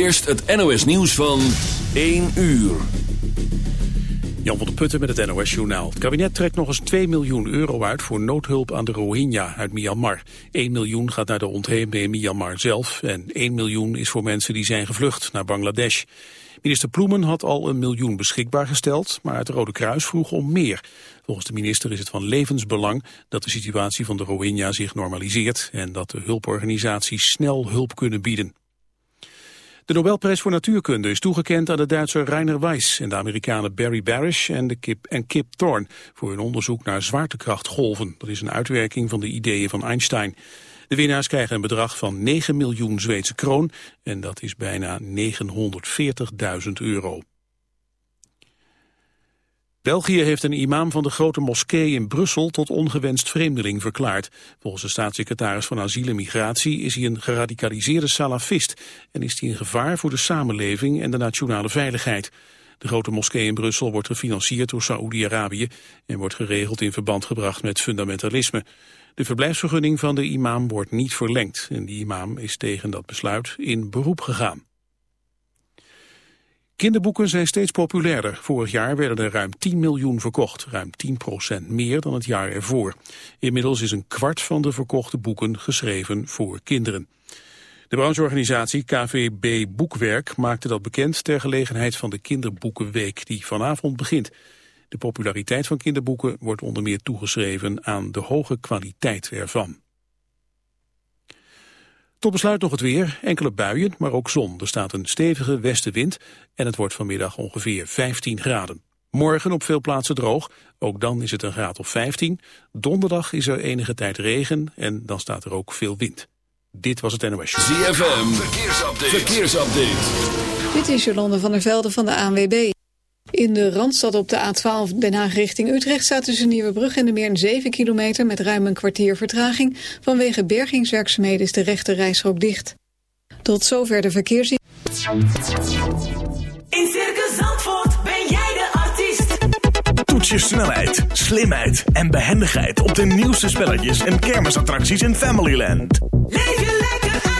eerst het NOS nieuws van 1 uur. Jan van der Putten met het NOS Journaal. Het kabinet trekt nog eens 2 miljoen euro uit voor noodhulp aan de Rohingya uit Myanmar. 1 miljoen gaat naar de ontheemden in Myanmar zelf en 1 miljoen is voor mensen die zijn gevlucht naar Bangladesh. Minister Ploemen had al een miljoen beschikbaar gesteld, maar het Rode Kruis vroeg om meer. Volgens de minister is het van levensbelang dat de situatie van de Rohingya zich normaliseert en dat de hulporganisaties snel hulp kunnen bieden. De Nobelprijs voor Natuurkunde is toegekend aan de Duitser Rainer Weiss en de Amerikanen Barry Barish en, de Kip, en Kip Thorne voor hun onderzoek naar zwaartekrachtgolven. Dat is een uitwerking van de ideeën van Einstein. De winnaars krijgen een bedrag van 9 miljoen Zweedse kroon en dat is bijna 940.000 euro. België heeft een imam van de grote moskee in Brussel tot ongewenst vreemdeling verklaard. Volgens de staatssecretaris van Asiel en Migratie is hij een geradicaliseerde salafist en is hij een gevaar voor de samenleving en de nationale veiligheid. De grote moskee in Brussel wordt gefinancierd door Saoedi-Arabië en wordt geregeld in verband gebracht met fundamentalisme. De verblijfsvergunning van de imam wordt niet verlengd en die imam is tegen dat besluit in beroep gegaan. Kinderboeken zijn steeds populairder. Vorig jaar werden er ruim 10 miljoen verkocht, ruim 10% meer dan het jaar ervoor. Inmiddels is een kwart van de verkochte boeken geschreven voor kinderen. De brancheorganisatie KVB Boekwerk maakte dat bekend ter gelegenheid van de Kinderboekenweek die vanavond begint. De populariteit van kinderboeken wordt onder meer toegeschreven aan de hoge kwaliteit ervan. Tot besluit nog het weer. Enkele buien, maar ook zon. Er staat een stevige westenwind en het wordt vanmiddag ongeveer 15 graden. Morgen op veel plaatsen droog. Ook dan is het een graad of 15. Donderdag is er enige tijd regen en dan staat er ook veel wind. Dit was het NOS. ZFM, verkeersupdate. verkeersupdate. Dit is Jolande van der Velde van de ANWB. In de Randstad op de A12 Den Haag richting Utrecht staat tussen Nieuwebrug en de Meer 7 kilometer met ruim een kwartier vertraging. Vanwege bergingswerkzaamheden is de rechte rijstrook dicht. Tot zover de verkeersin. In Circus Zandvoort ben jij de artiest. Toets je snelheid, slimheid en behendigheid op de nieuwste spelletjes en kermisattracties in Familyland. Leef je lekker uit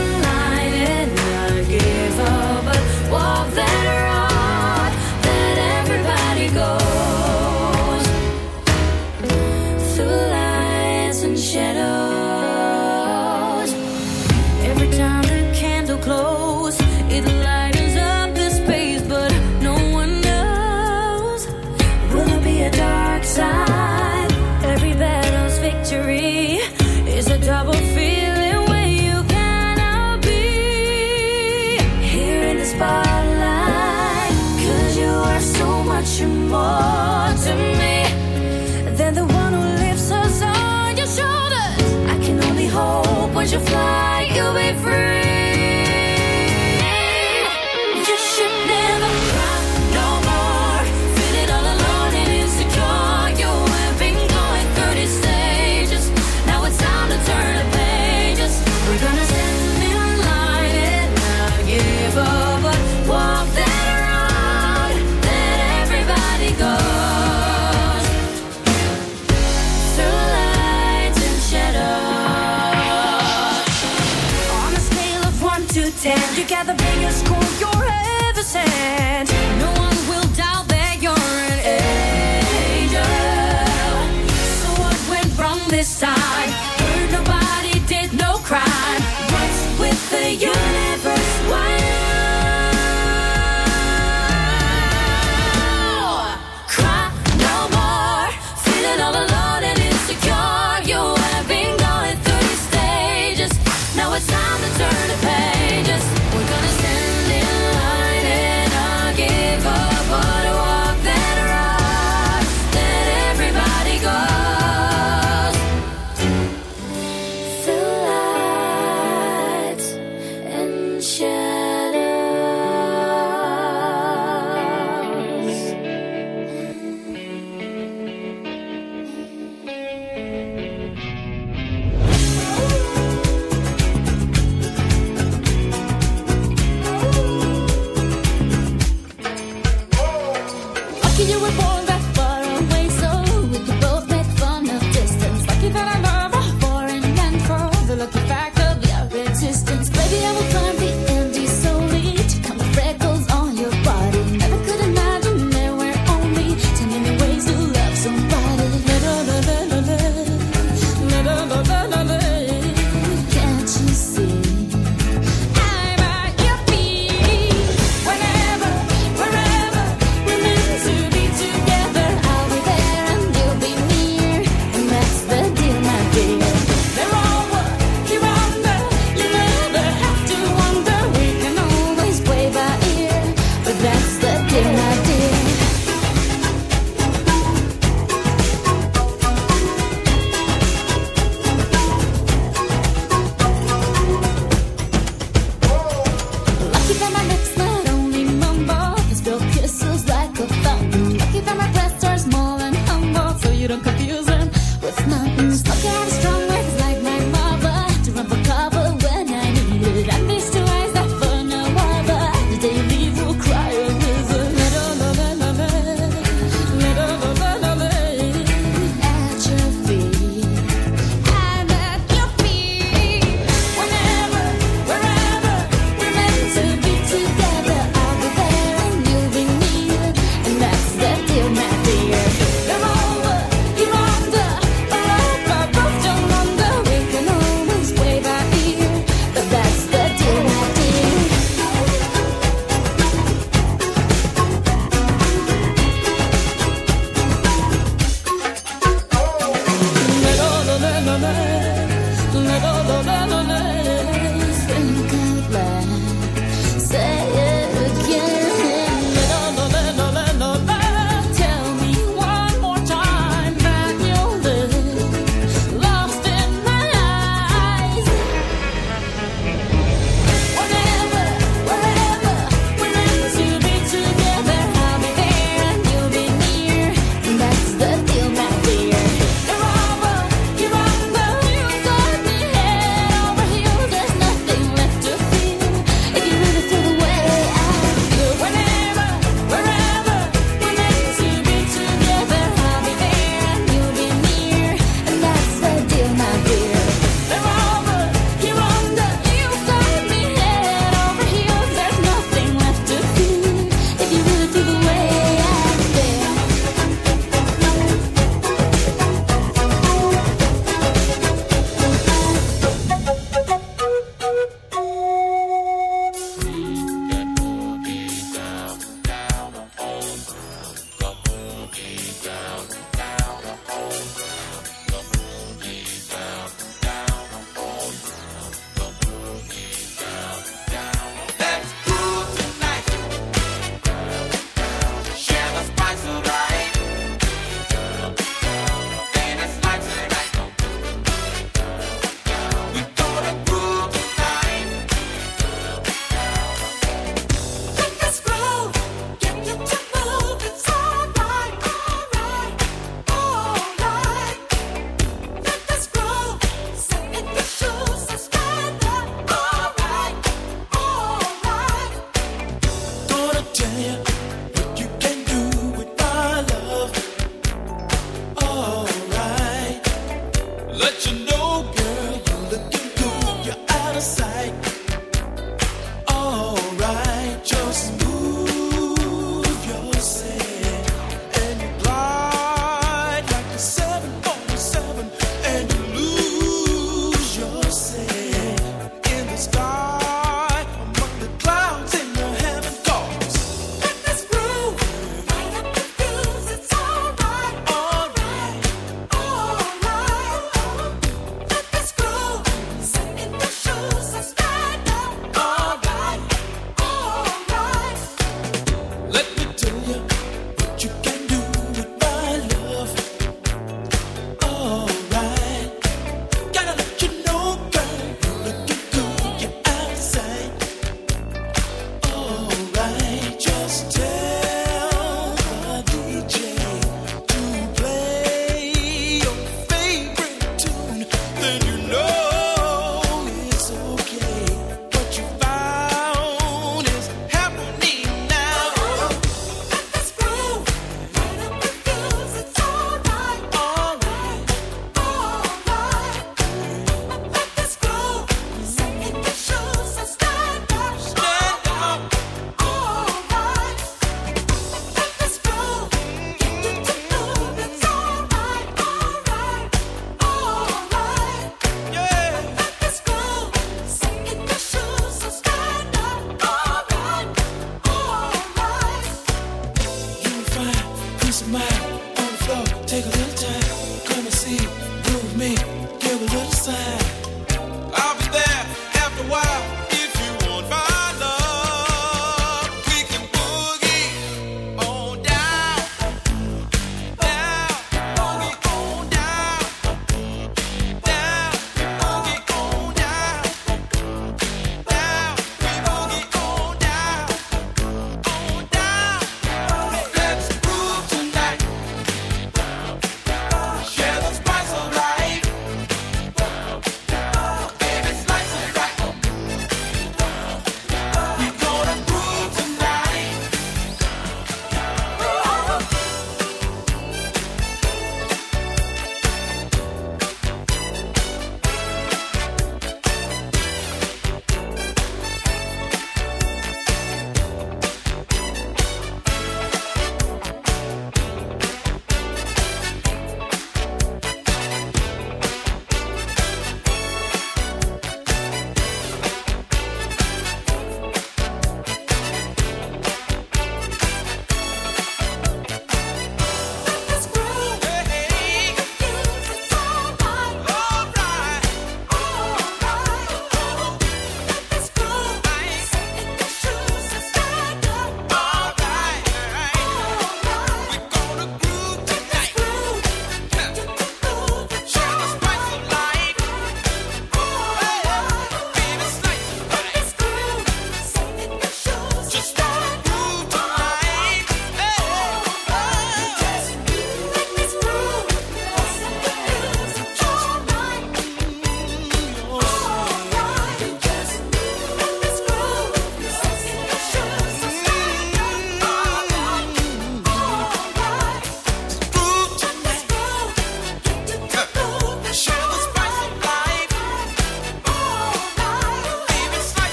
butterfly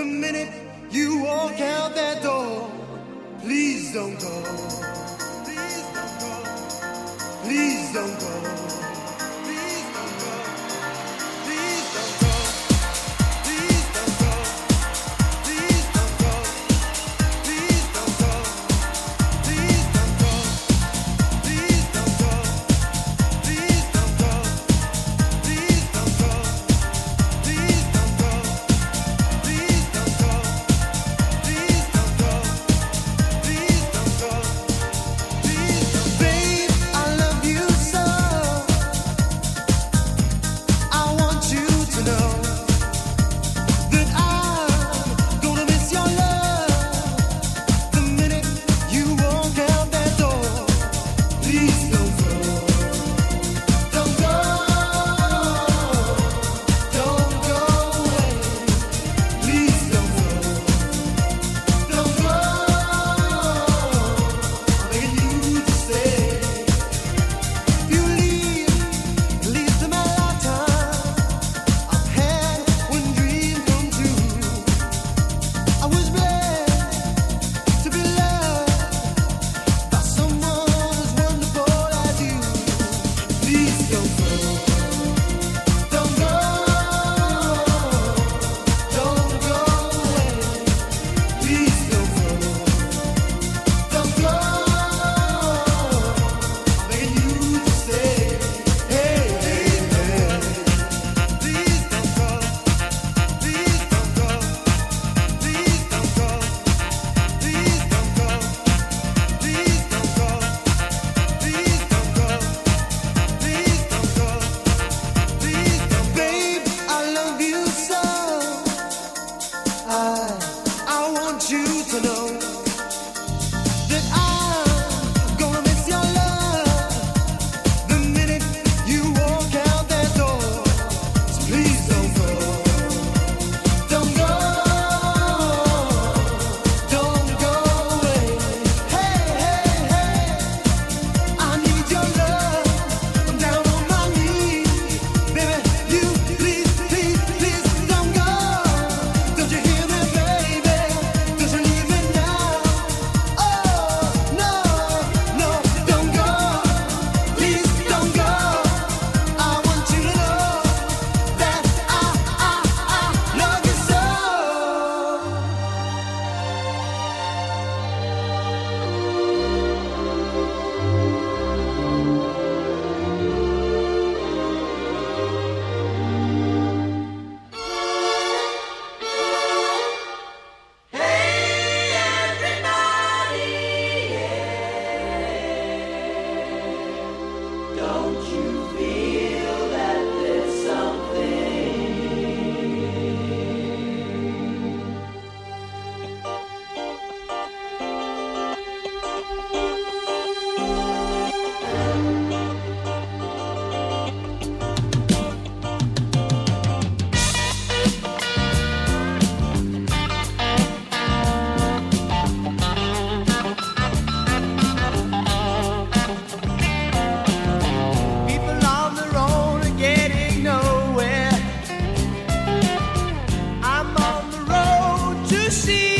The minute you walk out that door, please don't go. Please don't go. Please don't go. To see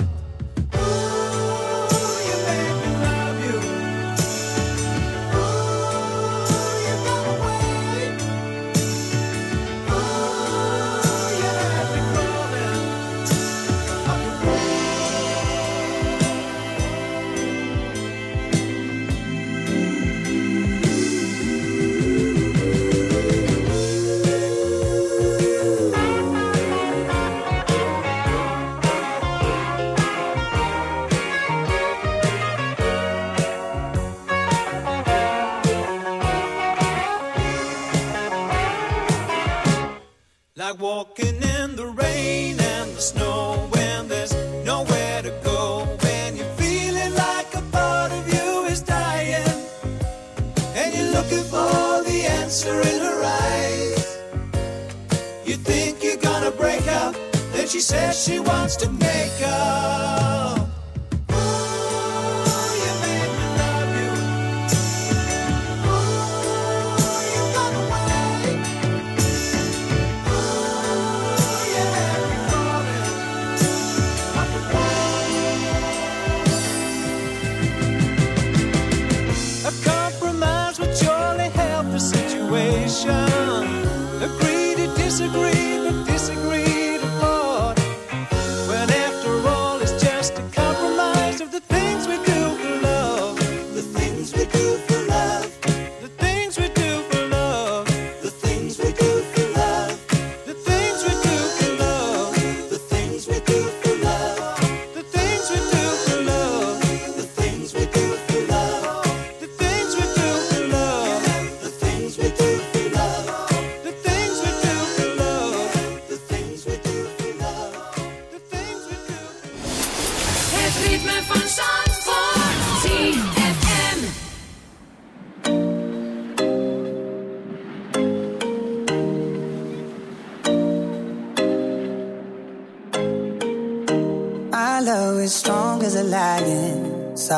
disagree.